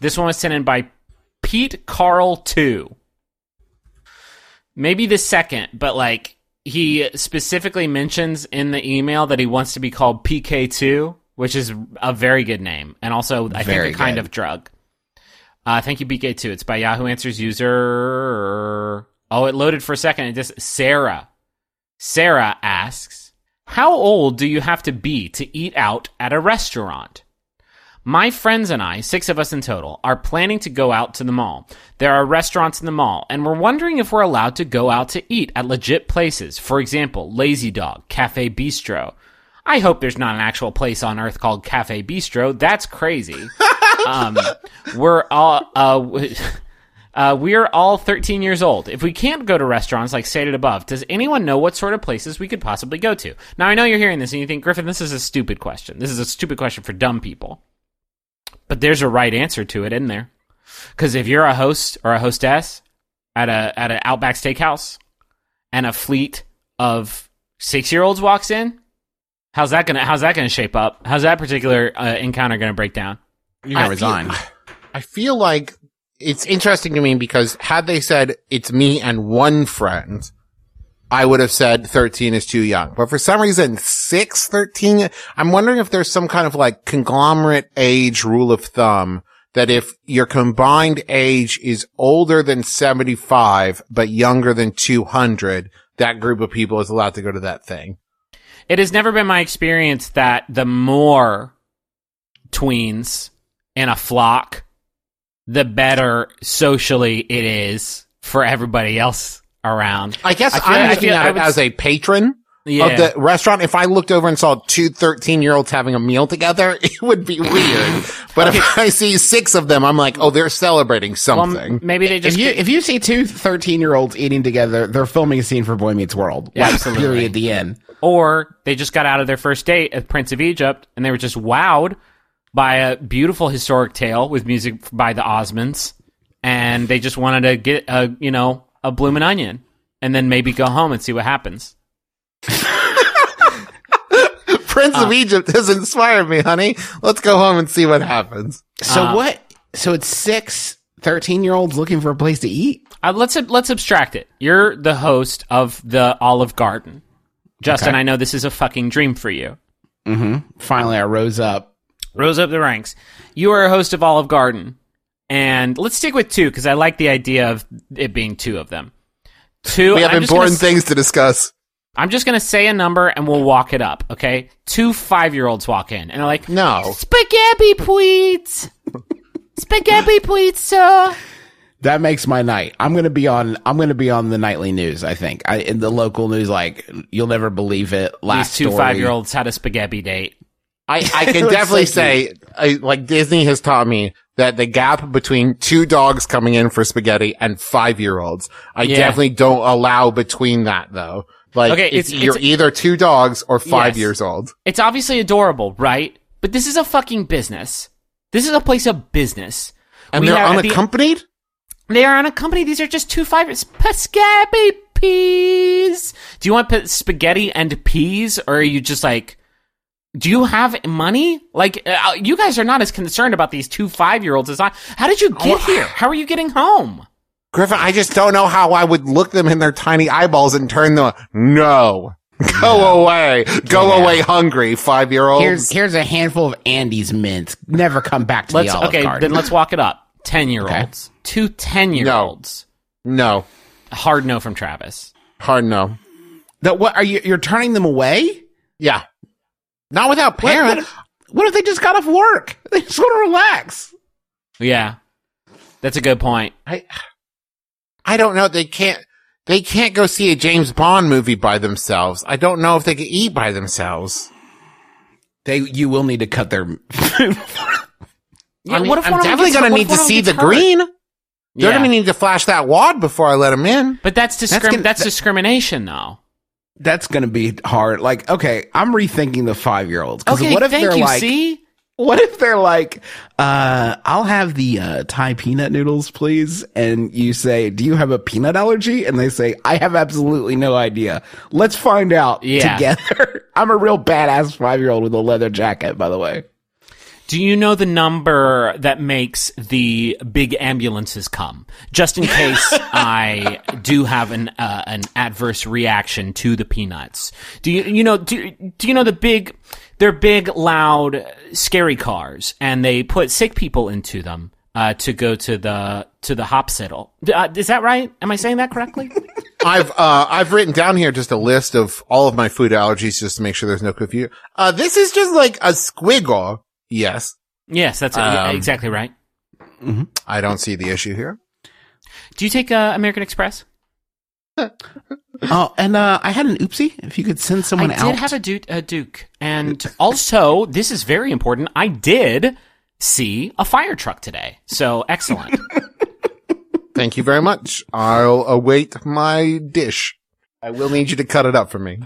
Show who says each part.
Speaker 1: This one was sent in by Pete Carl 2. Maybe the second, but like he specifically mentions in the email that he wants to be called PK2, which is a very good name and also I
Speaker 2: Very
Speaker 1: think a kind
Speaker 2: good.
Speaker 1: of drug. Uh, thank you, PK2. It's by Yahoo Answers user. Oh, it loaded for a second. It just Sarah. Sarah asks, "How old do you have to be to eat out at a restaurant?" My friends and I, six of us in total, are planning to go out to the mall. There are restaurants in the mall, and we're wondering if we're allowed to go out to eat at legit places. For example, Lazy Dog, Cafe Bistro. I hope there's not an actual place on earth called Cafe Bistro. That's crazy. um, we're all uh, w- uh, we're all 13 years old. If we can't go to restaurants like stated above, does anyone know what sort of places we could possibly go to? Now I know you're hearing this and you think, Griffin, this is a stupid question. This is a stupid question for dumb people. But there's a right answer to it in there. Because if you're a host or a hostess at a at an Outback Steakhouse, and a fleet of six year olds walks in, how's that gonna how's that gonna shape up? How's that particular uh, encounter gonna break down?
Speaker 2: You're gonna
Speaker 3: I
Speaker 2: resign.
Speaker 3: Feel, I feel like it's interesting to me because had they said it's me and one friend, I would have said 13 is too young. But for some reason, 6, 13, I'm wondering if there's some kind of like conglomerate age rule of thumb that if your combined age is older than 75, but younger than 200, that group of people is allowed to go to that thing.
Speaker 1: It has never been my experience that the more tweens in a flock, the better socially it is for everybody else around.
Speaker 3: I guess
Speaker 1: I
Speaker 3: I'm looking at it
Speaker 1: would
Speaker 3: as a patron.
Speaker 1: Yeah.
Speaker 3: of the restaurant, if I looked over and saw two 13 year olds having a meal together, it would be weird. But if I see six of them, I'm like, oh, they're celebrating something.
Speaker 1: m- maybe they just
Speaker 2: If you if you see two 13 year olds eating together, they're filming a scene for Boy Meets World.
Speaker 1: Yeah,
Speaker 2: Like,
Speaker 1: absolutely.
Speaker 2: Period. The end.
Speaker 1: or they just got out of their first date at Prince of Egypt and they were just wowed by a beautiful historic tale with music by the Osmonds, and they just wanted to get a you know a bloomin' onion and then maybe go home and see what happens.
Speaker 3: Prince
Speaker 1: uh,
Speaker 3: of Egypt has inspired me, honey. Let's go home and see what happens.
Speaker 2: So
Speaker 1: Uh,
Speaker 2: what? So it's six 13 year olds looking for a place to eat.
Speaker 1: Uh, let's let's abstract it. You're the host of the Olive Garden, Justin.
Speaker 2: Okay.
Speaker 1: I know this is a fucking dream for you.
Speaker 2: Mm-hmm. Finally, I rose up.
Speaker 1: Rose up the ranks. You are a host of Olive Garden, and let's stick with two because I like the idea of it being two of them. Two.
Speaker 3: We have
Speaker 1: I'm just gonna
Speaker 3: important things to discuss.
Speaker 1: I'm just gonna say a number and we'll walk it up. Okay. Two five year olds walk in and they're like,
Speaker 3: No.
Speaker 1: spaghetti, please. spaghetti, please, sir.
Speaker 2: That makes my night. I'm gonna be on. I'm gonna be on the nightly news. I think I, in the local news. Like you'll never believe it. Last
Speaker 1: These two
Speaker 2: story.
Speaker 1: five year olds had a spaghetti date.
Speaker 3: I, I can definitely
Speaker 2: so
Speaker 3: say, I, like Disney has taught me that the gap between two dogs coming in for spaghetti and five year olds, I
Speaker 1: Yeah.
Speaker 3: definitely don't allow between that though. Like,
Speaker 1: Okay,
Speaker 3: it's,
Speaker 1: it's-
Speaker 3: you're
Speaker 1: it's-
Speaker 3: either two dogs or five
Speaker 1: Yes.
Speaker 3: years old.
Speaker 1: It's obviously adorable, right? But this is a fucking business. This is a place of business.
Speaker 3: And
Speaker 1: We
Speaker 3: they're
Speaker 1: have- the-
Speaker 3: unaccompanied?
Speaker 1: They are unaccompanied. These are just two five spaghetti peas. Do you want p- spaghetti and peas, or are you just like? Do you have money? Like, uh, you guys are not as concerned about these two five year olds as I. How did you get here? How are you getting home?
Speaker 3: Griffin, I just don't know how I would look them in their tiny eyeballs and turn them, no. Go away. Go
Speaker 2: Yeah.
Speaker 3: away hungry, five year olds.
Speaker 2: Here's here's a handful of Andes mints. Never come back to
Speaker 1: Let's
Speaker 2: the Olive
Speaker 1: okay.
Speaker 2: Garden.
Speaker 1: Then let's walk it up. Ten year olds. Two 10 year olds.
Speaker 3: no.
Speaker 1: Hard no from Travis.
Speaker 3: Hard no.
Speaker 2: That what are you? You're turning them away?
Speaker 3: Yeah. Not without parents.
Speaker 2: what, what if they just got off work? They just want to relax.
Speaker 1: Yeah, that's a good point.
Speaker 3: I, I don't know. They can't, they can't go see a James Bond movie by themselves. I don't know if they can eat by themselves.
Speaker 2: They you will need to cut their.
Speaker 1: Yeah,
Speaker 3: I mean,
Speaker 1: what if
Speaker 3: I'm
Speaker 1: one of them
Speaker 3: definitely going to
Speaker 1: what
Speaker 3: need
Speaker 1: if
Speaker 3: to
Speaker 1: one of
Speaker 3: see the
Speaker 1: hurt?
Speaker 3: green. They're
Speaker 1: Yeah.
Speaker 3: going to need to flash that wad before I let them in.
Speaker 1: But that's discrim-
Speaker 2: gonna-
Speaker 1: that's
Speaker 2: that-
Speaker 1: discrimination, though.
Speaker 2: That's going to be hard. Like, okay, I'm rethinking the five year olds.
Speaker 1: Okay,
Speaker 2: what if
Speaker 1: thank
Speaker 2: they're
Speaker 1: you.
Speaker 2: like,
Speaker 1: See,
Speaker 2: what if they're like, uh, I'll have the uh, Thai peanut noodles, please. And you say, do you have a peanut allergy? And they say, I have absolutely no idea. Let's find out
Speaker 1: Yeah.
Speaker 2: together. I'm a real badass five year old with a leather jacket, by the way.
Speaker 1: Do you know the number that makes the big ambulances come? Just in case I do have an uh, an adverse reaction to the peanuts. Do you you know do do you know the big they're big loud scary cars and they put sick people into them uh, to go to the to the hospital. Uh, is that right? Am I saying that correctly?
Speaker 3: I've uh I've written down here just a list of all of my food allergies just to make sure there's no confusion. Uh this is just like a squiggle. Yes.
Speaker 1: yes, that's
Speaker 3: Um,
Speaker 1: exactly right.
Speaker 3: I don't see the issue here.
Speaker 1: Do you take uh, American Express?
Speaker 2: Oh, and uh, I had an oopsie. If you could send someone
Speaker 1: I
Speaker 2: out.
Speaker 1: did have a Duke, a Duke, and also this is very important. I did see a fire truck today, so excellent.
Speaker 3: Thank you very much. I'll await my dish. I will need you to cut it up for me.